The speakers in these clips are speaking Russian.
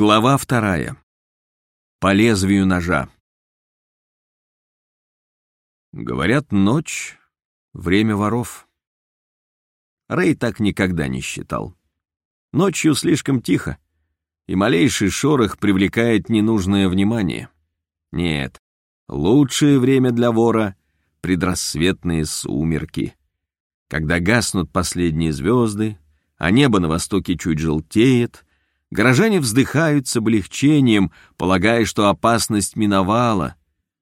Глава вторая. По лезвию ножа. Говорят, ночь — время воров. Рэй так никогда не считал. Ночью слишком тихо, и малейший шорох привлекает ненужное внимание. Нет, лучшее время для вора — предрассветные сумерки, когда гаснут последние звезды, а небо на востоке чуть желтеет — Горожане вздыхают с облегчением, полагая, что опасность миновала.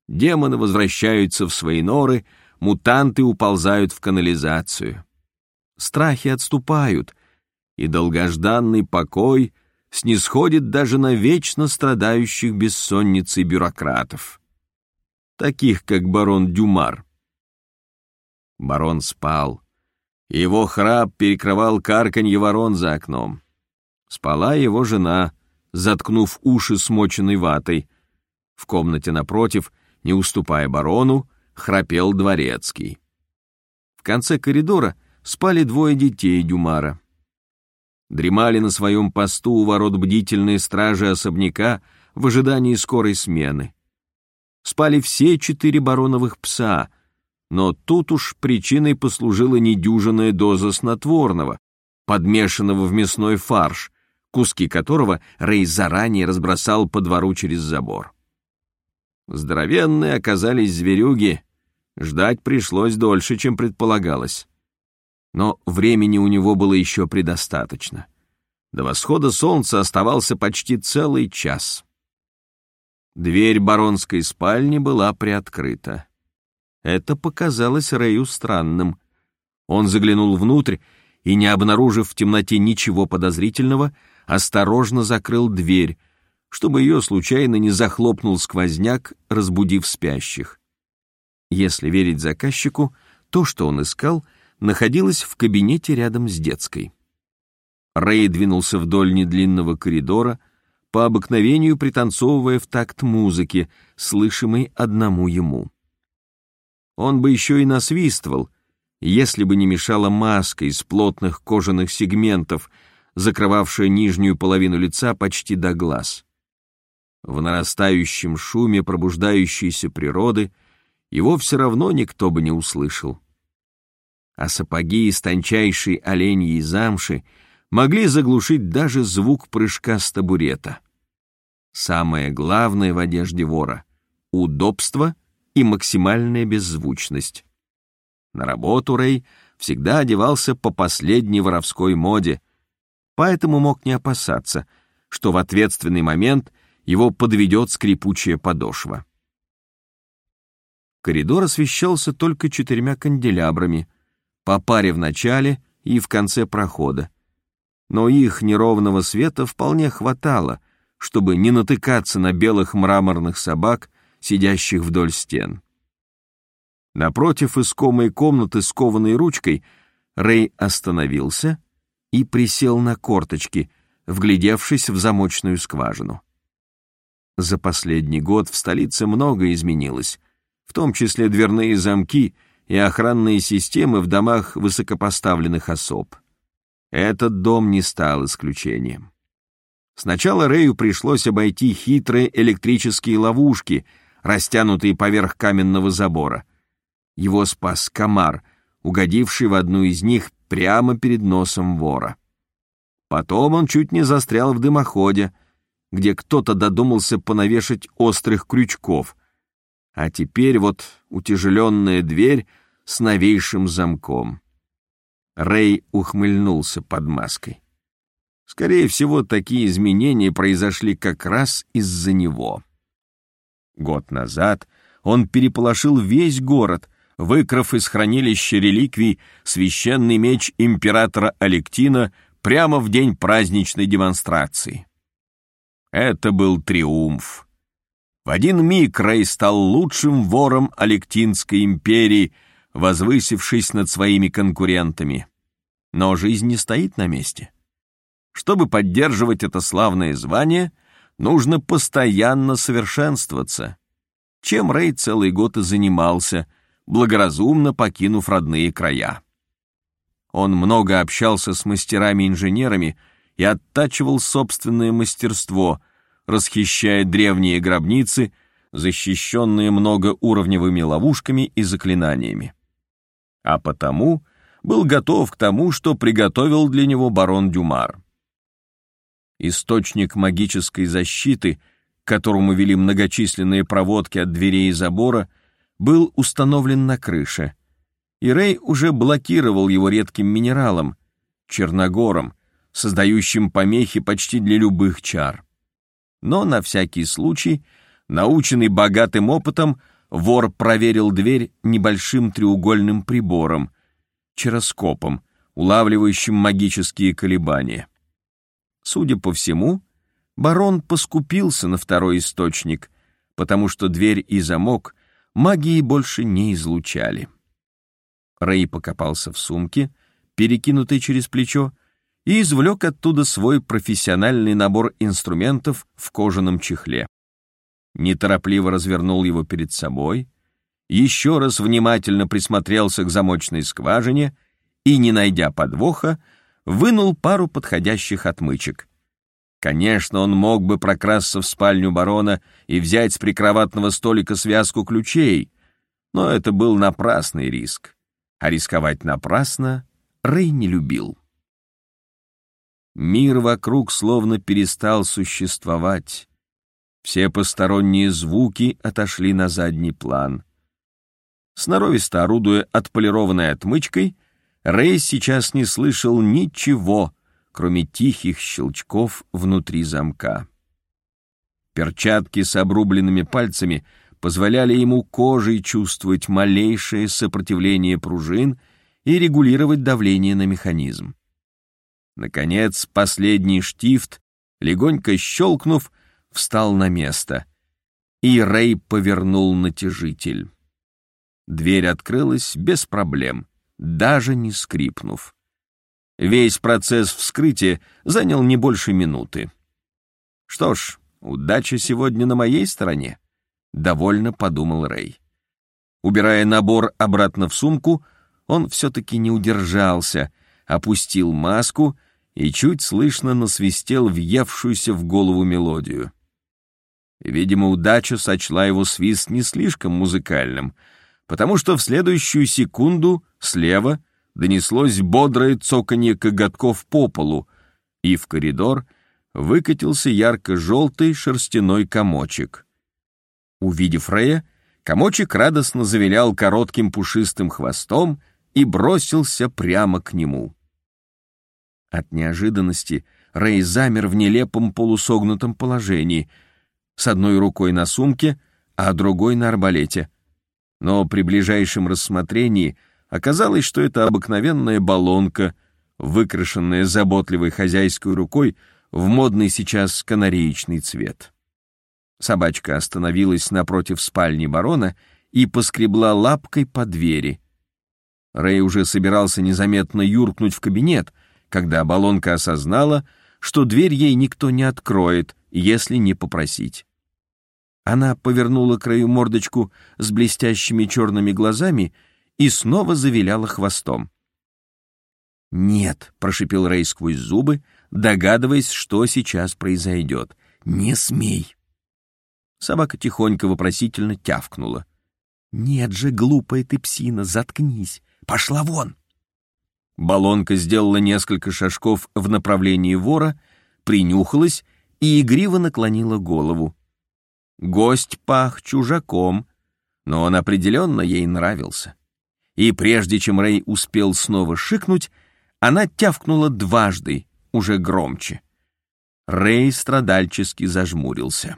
Демоны возвращаются в свои норы, мутанты уползают в канализацию. Страхи отступают, и долгожданный покой снисходит даже на вечно страдающих бессонницей бюрократов, таких как барон Дюмар. Барон спал, его храп перекрывал карканье ворон за окном. Спала его жена, заткнув уши смоченной ватой. В комнате напротив, не уступая барону, храпел дворецкий. В конце коридора спали двое детей Дюмара. Дремали на своем посту у ворот бдительные стражи особняка в ожидании скорой смены. Спали все четыре бароновых пса, но тут уж причиной послужила недюжинная доза снотворного, подмешанного в мясной фарш, куски которого Рэй заранее разбросал по двору через забор. Здоровенные оказались зверюги, ждать пришлось дольше, чем предполагалось. Но времени у него было еще предостаточно. До восхода солнца оставался почти целый час. Дверь баронской спальни была приоткрыта. Это показалось Рэю странным. Он заглянул внутрь и, не обнаружив в темноте ничего подозрительного, осторожно закрыл дверь, чтобы ее случайно не захлопнул сквозняк, разбудив спящих. Если верить заказчику, то, что он искал, находилось в кабинете рядом с детской. Рэй двинулся вдоль недлинного коридора, по обыкновению пританцовывая в такт музыки, слышимой одному ему. Он бы еще и насвистывал, если бы не мешала маска из плотных кожаных сегментов — закрывавшая нижнюю половину лица почти до глаз. В нарастающем шуме пробуждающейся природы его все равно никто бы не услышал. А сапоги из тончайшей оленьей замши могли заглушить даже звук прыжка с табурета. Самое главное в одежде вора — удобство и максимальная беззвучность. На работу Рэй всегда одевался по последней воровской моде, поэтому мог не опасаться, что в ответственный момент его подведет скрипучая подошва. Коридор освещался только четырьмя канделябрами, по паре в начале и в конце прохода. Но их неровного света вполне хватало, чтобы не натыкаться на белых мраморных собак, сидящих вдоль стен. Напротив искомой комнаты с кованой ручкой Рэй остановился и присел на корточки, вглядевшись в замочную скважину. За последний год в столице многое изменилось, в том числе дверные замки и охранные системы в домах высокопоставленных особ. Этот дом не стал исключением. Сначала Рэю пришлось обойти хитрые электрические ловушки, растянутые поверх каменного забора. Его спас комар, угодивший в одну из них прямо перед носом вора. Потом он чуть не застрял в дымоходе, где кто-то додумался понавешать острых крючков, а теперь вот утяжеленная дверь с новейшим замком. Рэй ухмыльнулся под маской. Скорее всего, такие изменения произошли как раз из-за него. Год назад он переполошил весь город — выкрав из хранилища реликвий священный меч императора Алектина прямо в день праздничной демонстрации. Это был триумф. В один миг Рэй стал лучшим вором Алектинской империи, возвысившись над своими конкурентами. Но жизнь не стоит на месте. Чтобы поддерживать это славное звание, нужно постоянно совершенствоваться. Чем Рэй целый год и занимался, благоразумно покинув родные края. Он много общался с мастерами-инженерами и оттачивал собственное мастерство, расхищая древние гробницы, защищенные многоуровневыми ловушками и заклинаниями. А потому был готов к тому, что приготовил для него барон Дюмар. Источник магической защиты, к которому вели многочисленные проводки от дверей и забора, был установлен на крыше, и Рэй уже блокировал его редким минералом, черногором, создающим помехи почти для любых чар. Но на всякий случай, наученный богатым опытом, вор проверил дверь небольшим треугольным прибором, чароскопом, улавливающим магические колебания. Судя по всему, барон поскупился на второй источник, потому что дверь и замок магии больше не излучали. Рэй покопался в сумке, перекинутой через плечо, и извлек оттуда свой профессиональный набор инструментов в кожаном чехле. Неторопливо развернул его перед собой, еще раз внимательно присмотрелся к замочной скважине и, не найдя подвоха, вынул пару подходящих отмычек. Конечно, он мог бы прокрасться в спальню барона и взять с прикроватного столика связку ключей, но это был напрасный риск. А рисковать напрасно Рэй не любил. Мир вокруг словно перестал существовать. Все посторонние звуки отошли на задний план. Сноровисто орудуя отполированной отмычкой, Рэй сейчас не слышал ничего, кроме тихих щелчков внутри замка. Перчатки с обрубленными пальцами позволяли ему кожей чувствовать малейшее сопротивление пружин и регулировать давление на механизм. Наконец, последний штифт, легонько щелкнув, встал на место, и Рэй повернул натяжитель. Дверь открылась без проблем, даже не скрипнув. Весь процесс вскрытия занял не больше минуты. Что ж, удача сегодня на моей стороне, довольно подумал Рэй. Убирая набор обратно в сумку, он все-таки не удержался, опустил маску и чуть слышно насвистел въевшуюся в голову мелодию. Видимо, удача сочла его свист не слишком музыкальным, потому что в следующую секунду слева донеслось бодрое цоканье коготков по полу, и в коридор выкатился ярко-желтый шерстяной комочек. Увидев Рея, комочек радостно завилял коротким пушистым хвостом и бросился прямо к нему. От неожиданности Рэй замер в нелепом полусогнутом положении, с одной рукой на сумке, а другой на арбалете. Но при ближайшем рассмотрении оказалось, что это обыкновенная баллонка, выкрашенная заботливой хозяйской рукой в модный сейчас канареечный цвет. Собачка остановилась напротив спальни барона и поскребла лапкой по двери. Рэй уже собирался незаметно юркнуть в кабинет — когда баллонка осознала, что дверь ей никто не откроет, если не попросить. Она повернула краю мордочку с блестящими черными глазами и снова завиляла хвостом. «Нет», — прошипел Рэй сквозь зубы, догадываясь, что сейчас произойдет. «Не смей!» Собака тихонько вопросительно тявкнула. «Нет же, глупая ты псина, заткнись! Пошла вон!» Балонка сделала несколько шажков в направлении вора, принюхалась и игриво наклонила голову. Гость пах чужаком, но он определенно ей нравился. И прежде чем Рэй успел снова шикнуть, она тявкнула дважды, уже громче. Рэй страдальчески зажмурился.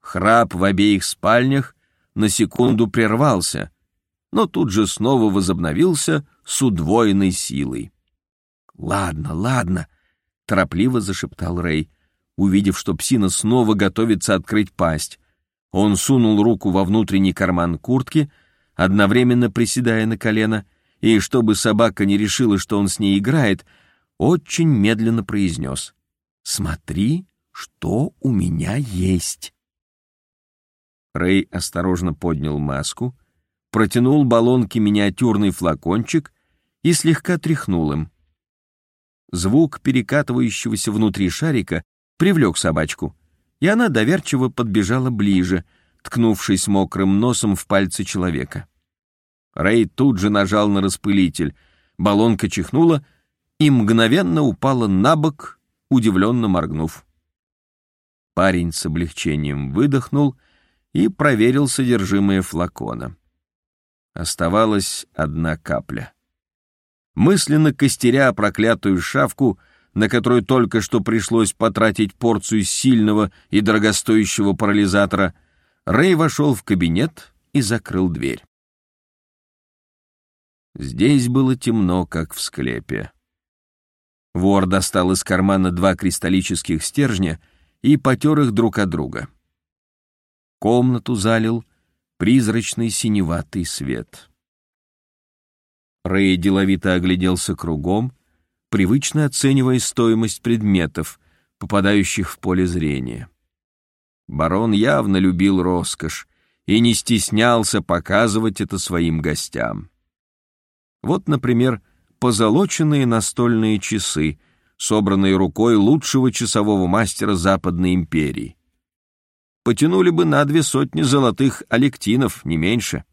Храп в обеих спальнях на секунду прервался, но тут же снова возобновился с удвоенной силой. «Ладно, ладно», — торопливо зашептал Рэй, увидев, что псина снова готовится открыть пасть. Он сунул руку во внутренний карман куртки, одновременно приседая на колено, и, чтобы собака не решила, что он с ней играет, очень медленно произнес «Смотри, что у меня есть». Рэй осторожно поднял маску, протянул баллонке миниатюрный флакончик и слегка тряхнул им. Звук перекатывающегося внутри шарика привлек собачку, и она доверчиво подбежала ближе, ткнувшись мокрым носом в пальцы человека. Рэй тут же нажал на распылитель, баллонка чихнула и мгновенно упала на бок, удивленно моргнув. Парень с облегчением выдохнул и проверил содержимое флакона. Оставалась одна капля. Мысленно костеря проклятую шавку, на которую только что пришлось потратить порцию сильного и дорогостоящего парализатора, Рэй вошел в кабинет и закрыл дверь. Здесь было темно, как в склепе. Вор достал из кармана два кристаллических стержня и потер их друг от друга. Комнату залил призрачный синеватый свет. Рэй деловито огляделся кругом, привычно оценивая стоимость предметов, попадающих в поле зрения. Барон явно любил роскошь и не стеснялся показывать это своим гостям. Вот, например, позолоченные настольные часы, собранные рукой лучшего часового мастера Западной империи. Потянули бы на две сотни золотых алектинов, не меньше.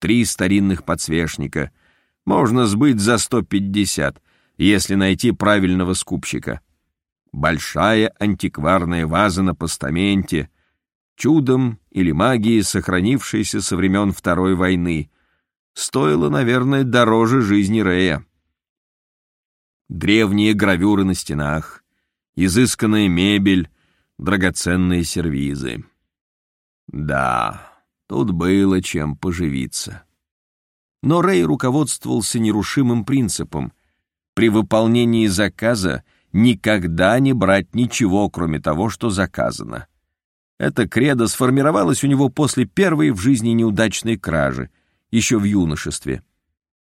Три старинных подсвечника можно сбыть за сто пятьдесят, если найти правильного скупщика. Большая антикварная ваза на постаменте, чудом или магией, сохранившаяся со времен Второй войны, стоило, наверное, дороже жизни Рея. Древние гравюры на стенах, изысканная мебель, драгоценные сервизы. Да, тут было чем поживиться. Но Рэй руководствовался нерушимым принципом. При выполнении заказа никогда не брать ничего, кроме того, что заказано. Это кредо сформировалось у него после первой в жизни неудачной кражи — еще в юношестве.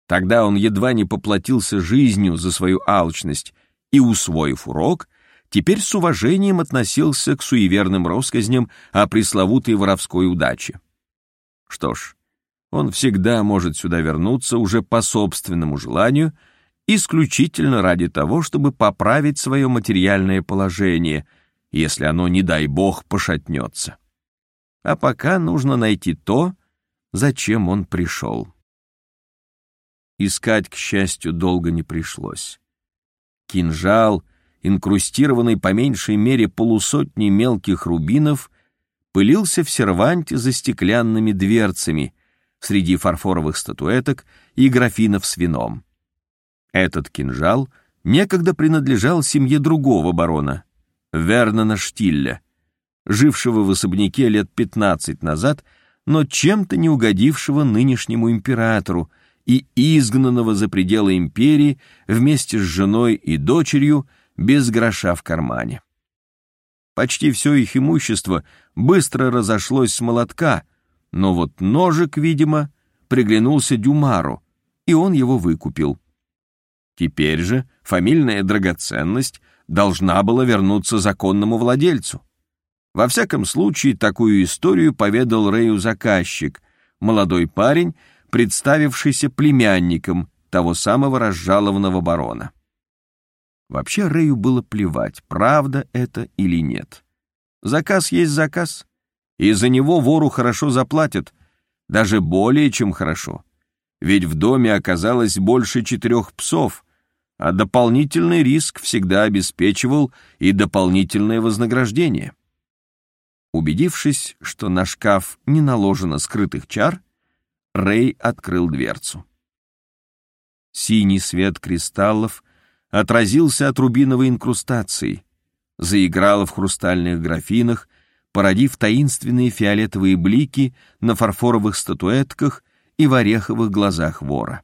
Тогда он едва не поплатился жизнью за свою алчность и, усвоив урок, теперь с уважением относился к суеверным россказням о пресловутой воровской удаче. Что ж, он всегда может сюда вернуться уже по собственному желанию, исключительно ради того, чтобы поправить свое материальное положение, если оно, не дай бог, пошатнется. А пока нужно найти то, зачем он пришел. Искать, к счастью, долго не пришлось. Кинжал, инкрустированный по меньшей мере полусотни мелких рубинов, пылился в серванте за стеклянными дверцами среди фарфоровых статуэток и графинов с вином. Этот кинжал некогда принадлежал семье другого барона, Вернона Штилля, жившего в особняке лет пятнадцать назад но чем-то не угодившего нынешнему императору и изгнанного за пределы империи вместе с женой и дочерью без гроша в кармане. Почти все их имущество быстро разошлось с молотка, но вот ножик, видимо, приглянулся Дюмару, и он его выкупил. Теперь же фамильная драгоценность должна была вернуться законному владельцу. Во всяком случае, такую историю поведал Рэю заказчик, молодой парень, представившийся племянником того самого разжалованного барона. Вообще Рэю было плевать, правда это или нет. Заказ есть заказ, и за него вору хорошо заплатят, даже более чем хорошо. Ведь в доме оказалось больше четырех псов, а дополнительный риск всегда обеспечивал и дополнительное вознаграждение. Убедившись, что на шкаф не наложено скрытых чар, Рэй открыл дверцу. Синий свет кристаллов отразился от рубиновой инкрустации, заиграл в хрустальных графинах, породив таинственные фиолетовые блики на фарфоровых статуэтках и в ореховых глазах вора.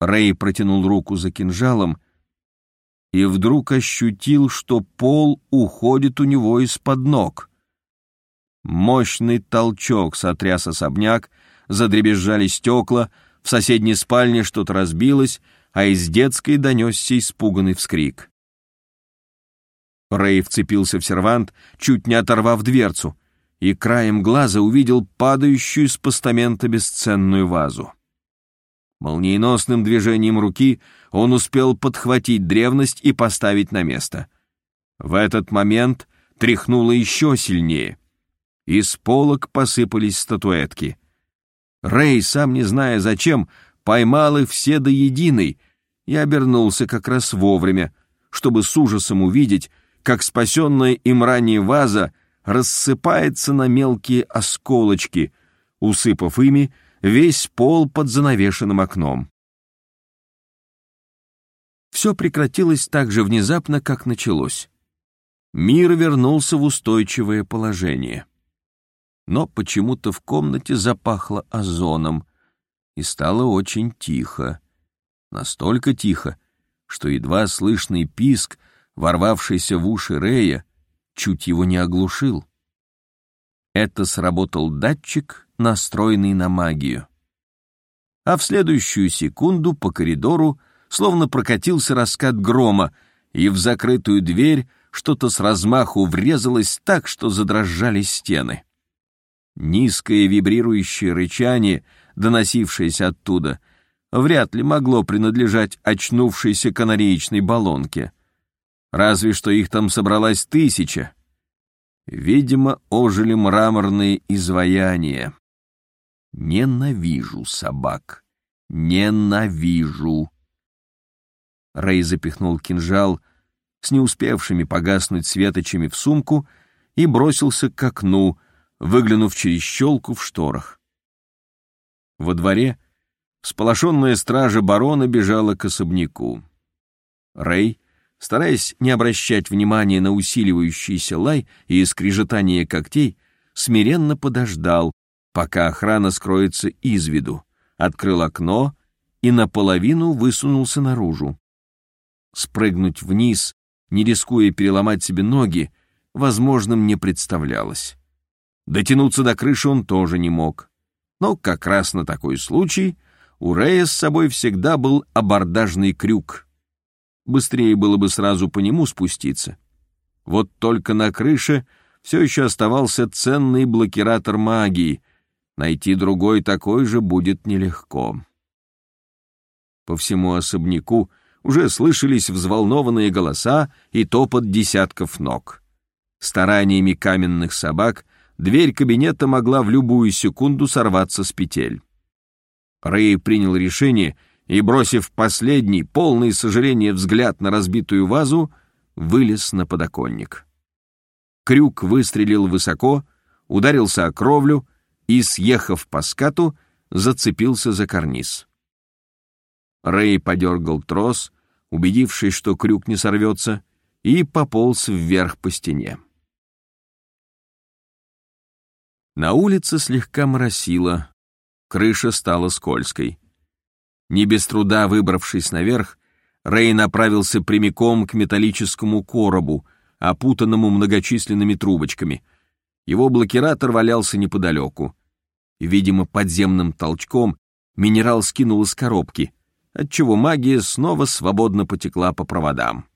Рэй протянул руку за кинжалом и вдруг ощутил, что пол уходит у него из-под ног. Мощный толчок сотряс особняк, задребезжали стекла, в соседней спальне что-то разбилось, а из детской донесся испуганный вскрик. Рэй вцепился в сервант, чуть не оторвав дверцу, и краем глаза увидел падающую с постамента бесценную вазу. Молниеносным движением руки он успел подхватить древность и поставить на место. В этот момент тряхнуло еще сильнее. Из полок посыпались статуэтки. Рэй, сам не зная зачем, поймал их все до единой и обернулся как раз вовремя, чтобы с ужасом увидеть, как спасенная им ранее ваза рассыпается на мелкие осколочки, усыпав ими весь пол под занавешенным окном. Все прекратилось так же внезапно, как началось. Мир вернулся в устойчивое положение. Но почему-то в комнате запахло озоном, и стало очень тихо. Настолько тихо, что едва слышный писк, ворвавшийся в уши Рея, чуть его не оглушил. Это сработал датчик, настроенный на магию. А в следующую секунду по коридору словно прокатился раскат грома, и в закрытую дверь что-то с размаху врезалось так, что задрожали стены. Низкое вибрирующее рычание, доносившееся оттуда, вряд ли могло принадлежать очнувшейся канареечной баллонке. Разве что их там собралась тысяча. Видимо, ожили мраморные изваяния. Ненавижу собак. Ненавижу. Рэй запихнул кинжал с не успевшими погаснуть светочами в сумку и бросился к окну, выглянув через щелку в шторах. Во дворе Сполошенная стража барона бежала к особняку. Рэй, стараясь не обращать внимания на усиливающийся лай и скрежетание когтей, смиренно подождал, пока охрана скроется из виду, открыл окно и наполовину высунулся наружу. Спрыгнуть вниз, не рискуя переломать себе ноги, возможным не представлялось. Дотянуться до крыши он тоже не мог. Но как раз на такой случай у Рэя с собой всегда был абордажный крюк. Быстрее было бы сразу по нему спуститься. Вот только на крыше все еще оставался ценный блокиратор магии. Найти другой такой же будет нелегко. По всему особняку уже слышались взволнованные голоса и топот десятков ног. Стараниями каменных собак дверь кабинета могла в любую секунду сорваться с петель. Рэй принял решение и, бросив последний, полный сожаления взгляд на разбитую вазу, вылез на подоконник. Крюк выстрелил высоко, ударился о кровлю и, съехав по скату, зацепился за карниз. Рэй подергал трос, убедившись, что крюк не сорвется, и пополз вверх по стене. На улице слегка моросило, крыша стала скользкой. Не без труда выбравшись наверх, Рэй направился прямиком к металлическому коробу, опутанному многочисленными трубочками. Его блокиратор валялся неподалеку. Видимо, подземным толчком минерал скинул из коробки, отчего магия снова свободно потекла по проводам.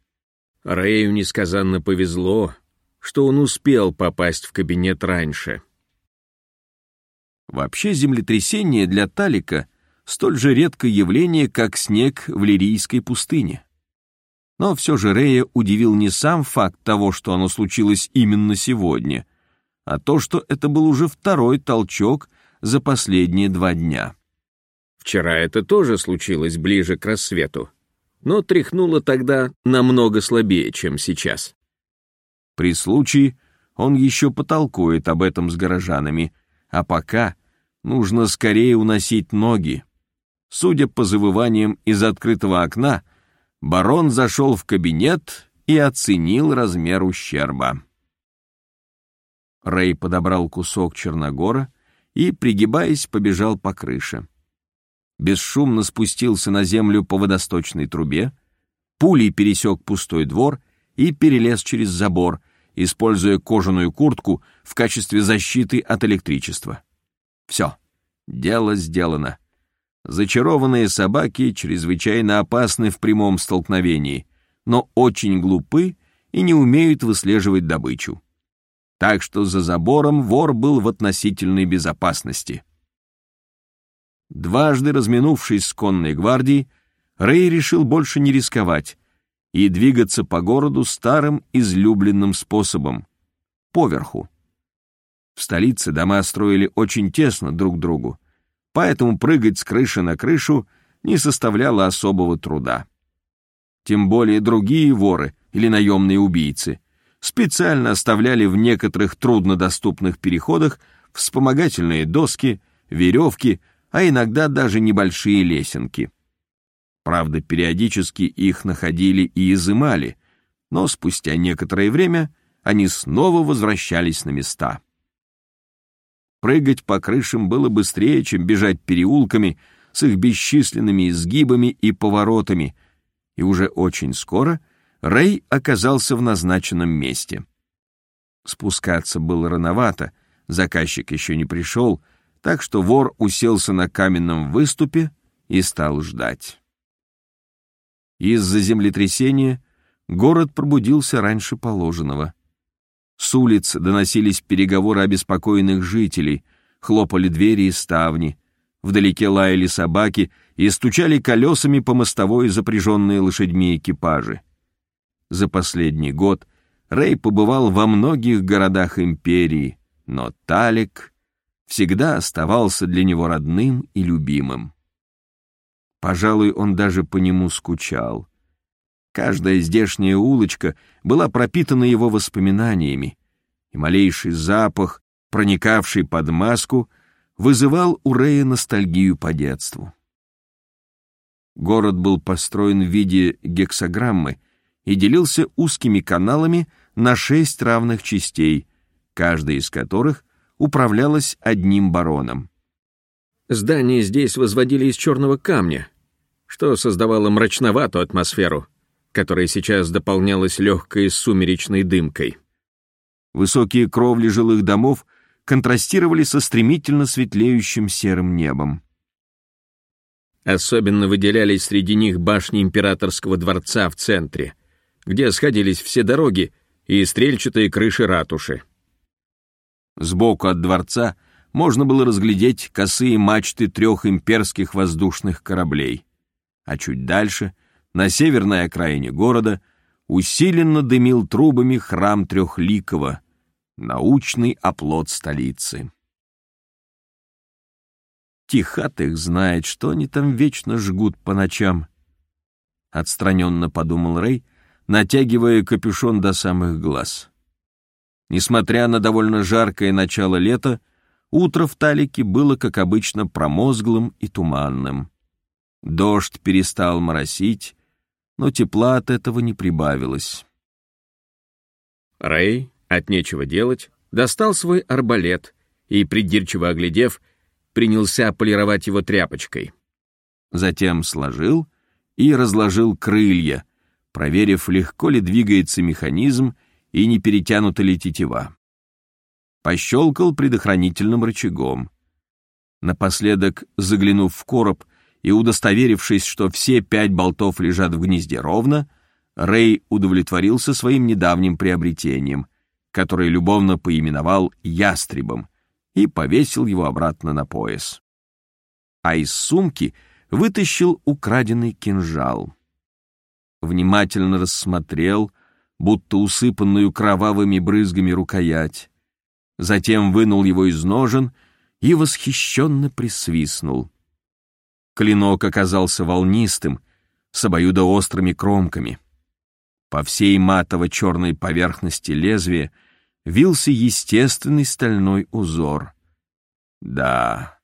Рэю несказанно повезло, что он успел попасть в кабинет раньше. Вообще землетрясение для Талика столь же редкое явление, как снег в Лирийской пустыне. Но все же Рея удивил не сам факт того, что оно случилось именно сегодня, а то, что это был уже второй толчок за последние два дня. Вчера это тоже случилось ближе к рассвету, но тряхнуло тогда намного слабее, чем сейчас. При случае он еще потолкует об этом с горожанами, а пока Нужно скорее уносить ноги. Судя по завываниям из открытого окна, барон зашел в кабинет и оценил размер ущерба. Рэй подобрал кусок черногора и, пригибаясь, побежал по крыше. Бесшумно спустился на землю по водосточной трубе, пулей пересек пустой двор и перелез через забор, используя кожаную куртку в качестве защиты от электричества. Все, дело сделано. Зачарованные собаки чрезвычайно опасны в прямом столкновении, но очень глупы и не умеют выслеживать добычу. Так что за забором вор был в относительной безопасности. Дважды разминувшись с конной гвардией, Рэй решил больше не рисковать и двигаться по городу старым излюбленным способом — поверху. В столице дома строили очень тесно друг другу, поэтому прыгать с крыши на крышу не составляло особого труда. Тем более другие воры или наемные убийцы специально оставляли в некоторых труднодоступных переходах вспомогательные доски, веревки, а иногда даже небольшие лесенки. Правда, периодически их находили и изымали, но спустя некоторое время они снова возвращались на места. Прыгать по крышам было быстрее, чем бежать переулками с их бесчисленными изгибами и поворотами, и уже очень скоро Рэй оказался в назначенном месте. Спускаться было рановато, заказчик еще не пришел, так что вор уселся на каменном выступе и стал ждать. Из-за землетрясения город пробудился раньше положенного. С улиц доносились переговоры обеспокоенных жителей, хлопали двери и ставни, вдалеке лаяли собаки и стучали колесами по мостовой запряженные лошадьми экипажи. За последний год Рэй побывал во многих городах империи, но Талик всегда оставался для него родным и любимым. Пожалуй, он даже по нему скучал. Каждая здешняя улочка была пропитана его воспоминаниями, и малейший запах, проникавший под маску, вызывал у Рэя ностальгию по детству. Город был построен в виде гексограммы и делился узкими каналами на шесть равных частей, каждая из которых управлялась одним бароном. Здания здесь возводили из черного камня, что создавало мрачноватую атмосферу, которая сейчас дополнялась легкой сумеречной дымкой. Высокие кровли жилых домов контрастировали со стремительно светлеющим серым небом. Особенно выделялись среди них башни императорского дворца в центре, где сходились все дороги и стрельчатые крыши ратуши. Сбоку от дворца можно было разглядеть косые мачты трех имперских воздушных кораблей. А чуть дальше, на северной окраине города, усиленно дымил трубами храм Трехликова, научный оплот столицы. Тихат их знает, что они там вечно жгут по ночам. Отстраненно подумал Рэй, натягивая капюшон до самых глаз. Несмотря на довольно жаркое начало лета, утро в Талике было, как обычно, промозглым и туманным. Дождь перестал моросить, но тепла от этого не прибавилось. Рэй, от нечего делать, достал свой арбалет и, придирчиво оглядев, принялся полировать его тряпочкой. Затем сложил и разложил крылья, проверив, легко ли двигается механизм и не перетянута ли тетива. Пощелкал предохранительным рычагом. Напоследок, заглянув в короб и удостоверившись, что все пять болтов лежат в гнезде ровно, Рэй удовлетворился своим недавним приобретением, которое любовно поименовал ястребом, и повесил его обратно на пояс. А из сумки вытащил украденный кинжал. Внимательно рассмотрел, будто усыпанную кровавыми брызгами рукоять. Затем вынул его из ножен и восхищенно присвистнул. Клинок оказался волнистым, с обоюдоострыми кромками. По всей матово-черной поверхности лезвия вился естественный стальной узор. Да,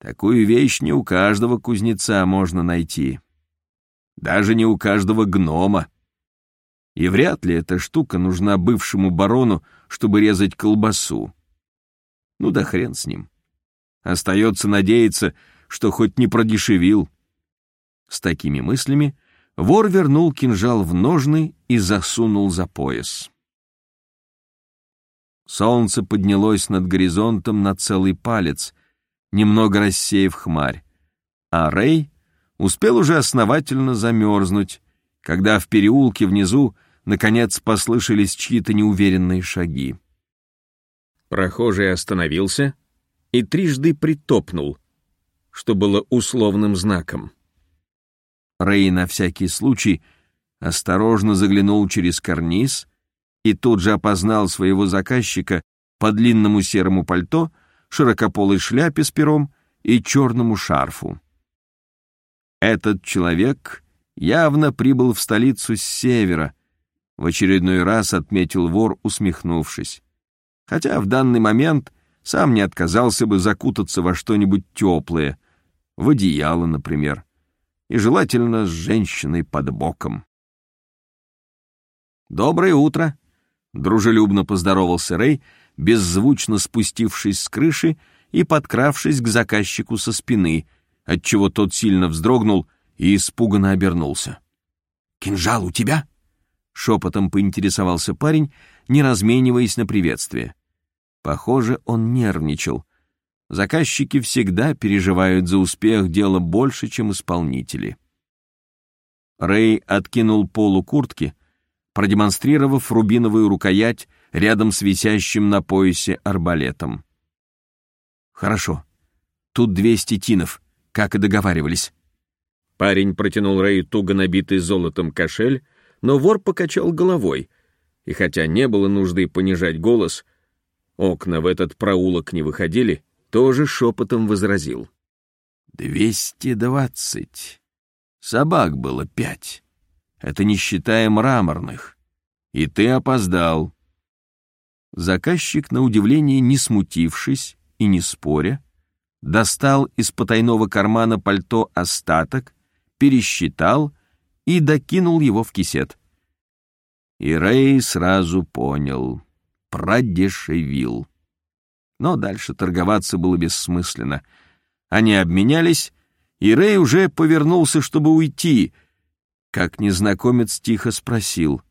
такую вещь не у каждого кузнеца можно найти. Даже не у каждого гнома. И вряд ли эта штука нужна бывшему барону, чтобы резать колбасу. Ну да хрен с ним. Остается надеяться, что хоть не продешевил. С такими мыслями вор вернул кинжал в ножны и засунул за пояс. Солнце поднялось над горизонтом на целый палец, немного рассеяв хмарь, а Рэй успел уже основательно замерзнуть, когда в переулке внизу наконец послышались чьи-то неуверенные шаги. Прохожий остановился и трижды притопнул, что было условным знаком. Рэй на всякий случай осторожно заглянул через карниз и тут же опознал своего заказчика по длинному серому пальто, широкополой шляпе с пером и черному шарфу. Этот человек явно прибыл в столицу с севера, в очередной раз отметил вор, усмехнувшись. Хотя в данный момент сам не отказался бы закутаться во что-нибудь теплое, в одеяло, например, и желательно с женщиной под боком. «Доброе утро!» — дружелюбно поздоровался Рэй, беззвучно спустившись с крыши и подкравшись к заказчику со спины, отчего тот сильно вздрогнул и испуганно обернулся. «Кинжал у тебя?» — шепотом поинтересовался парень, не размениваясь на приветствие. Похоже, он нервничал. Заказчики всегда переживают за успех дела больше, чем исполнители. Рэй откинул полу куртки, продемонстрировав рубиновую рукоять рядом с висящим на поясе арбалетом. «Хорошо. Тут двести тинов, как и договаривались». Парень протянул Рэю туго набитый золотом кошель, но вор покачал головой, и хотя не было нужды понижать голос, окна в этот проулок не выходили, тоже шепотом возразил. «Двести двадцать. Собак было пять. Это не считая мраморных. И ты опоздал». Заказчик, на удивление не смутившись и не споря, достал из потайного кармана пальто остаток, пересчитал и докинул его в кисет. И Рэй сразу понял — продешевил. Но дальше торговаться было бессмысленно. Они обменялись, и Рэй уже повернулся, чтобы уйти, как незнакомец тихо спросил.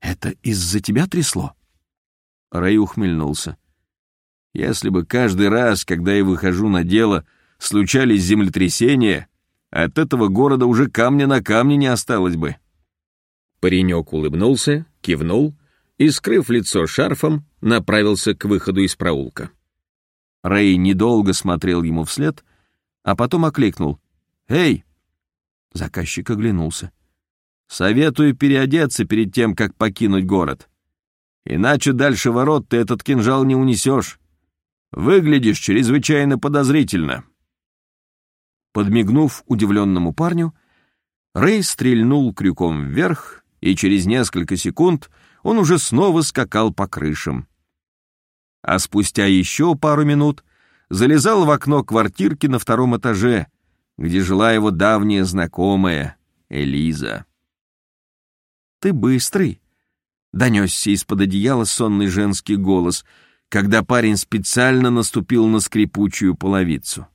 «Это из-за тебя трясло?» Рэй ухмыльнулся. «Если бы каждый раз, когда я выхожу на дело, случались землетрясения, от этого города уже камня на камне не осталось бы». Паренек улыбнулся, кивнул и, скрыв лицо шарфом, направился к выходу из проулка. Рэй недолго смотрел ему вслед, а потом окликнул. «Эй!» Заказчик оглянулся. «Советую переодеться перед тем, как покинуть город. Иначе дальше ворот ты этот кинжал не унесешь. Выглядишь чрезвычайно подозрительно». Подмигнув удивленному парню, Рэй стрельнул крюком вверх, и через несколько секунд он уже снова скакал по крышам. А спустя еще пару минут залезал в окно квартирки на втором этаже, где жила его давняя знакомая Элиза. «Ты быстрый», — донесся из-под одеяла сонный женский голос, когда парень специально наступил на скрипучую половицу.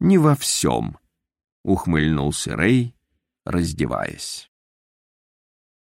«Не во всем», — ухмыльнулся Рэй, раздеваясь.